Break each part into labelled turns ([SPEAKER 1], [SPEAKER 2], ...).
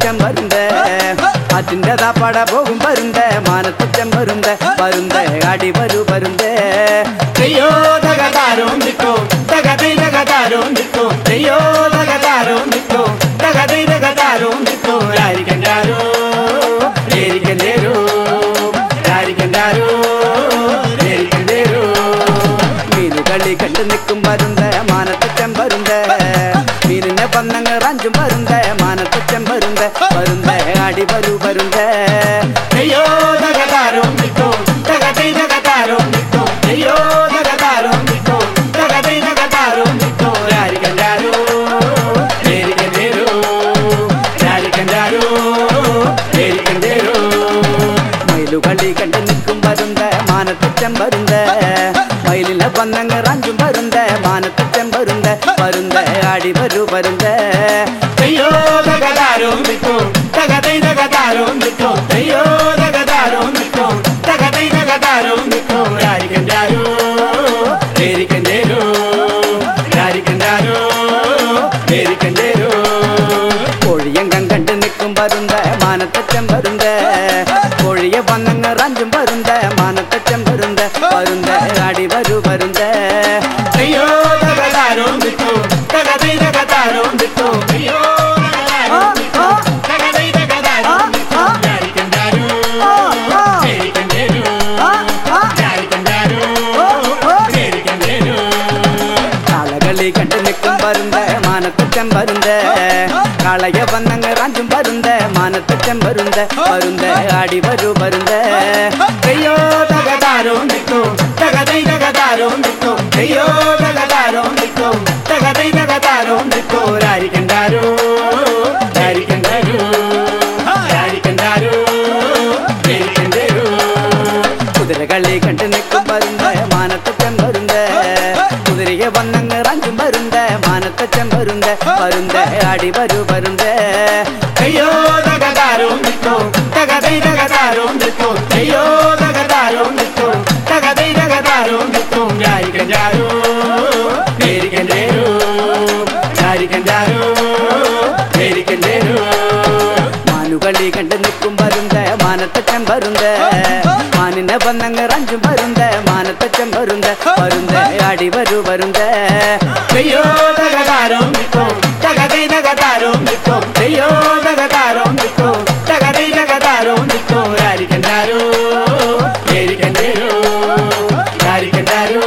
[SPEAKER 1] மானத்துச்சம் வருந்த அச்சிண்டதா பட போகும் பருந்த மானத்துச்சம் வருந்த பருந்த அடி வரு பருந்த. ஐயோ தகதாரோ நிற்கோ தகதை தகதாரோ நிற்கோ ஐயோ தகதாரோ நிற்கோ தகதை தகதாரோ நிற்கோ யாரிகண்டாரோ ஏரிகண்டேரோ யாரிகண்டாரோ ஏரிகண்டேரோ மீனுகளை கண்டு நிற்கும் பருந்த மானத்துச்சம் பருந்த மீனின பந்தங்கள் அஞ்சும் பருந்த வருந்த வருந்த அடி வரு வருந்த ஐயோ தகதாரோ நிக்கோ தகதை தகதாரோ நிக்கோ ஐயோ தகதாரோ நிக்கோ தகதை தகதாரோ நிக்கோ யாரி கண்டாரோ நேரி கண்டேரோ யாரி கண்டாரோ நேரி கண்டேரோ மயிலுகளி கண்டு நிற்கும் வருந்த மானத்திட்டம் வருந்த மயிலில பந்தங்க ராஞ்சும் வருந்த மானத்திட்டம் வருந்த darom dito daga dai daga darom dito dayo பழைய வந்தங்க ராஞ்சும் பருந்த மானத்துக்கம் பருந்த பருந்த அடிவரு பருந்த கையோ தகதாரோ நிற்கும் தகதை வந்தங்க ரஞ்சு மருந்த மானத்தச்சம் மருந்த மருந்த அடிவரு மருந்த ஐயோ தகதாரும் நிற்கோ தகதை தகதாரும் நிற்கோ ஐயோ தகதாரும் நிற்கோ தகதை தகதாரும் நிற்கும் யாரி? கஞ்சாரோ மேரி கண்டேரோ யாரி? கஞ்சாரோ மேரி கண்டேரோ மானுகளை கண்டு நிற்கும் மருந்த மானத்தச்சம் மருந்த பந்தங்க ரஞ்சும் பருந்த மானத்தச்சம் பருந்த பருந்த அடி வரு பருந்த ஐயோ தகதாரம் நிற்கும். தகதை தகதாரம் நிற்கும். ஐயோ தகதாரம் நிற்கும். தகதை தகதாரம் நிற்கும். யாரிக்கண்டாரோ ஏரிக்கண்டேரோ யாரிக்கண்டாரோ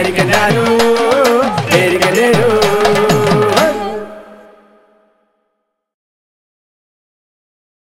[SPEAKER 1] അടിക്കണ്ടാലോ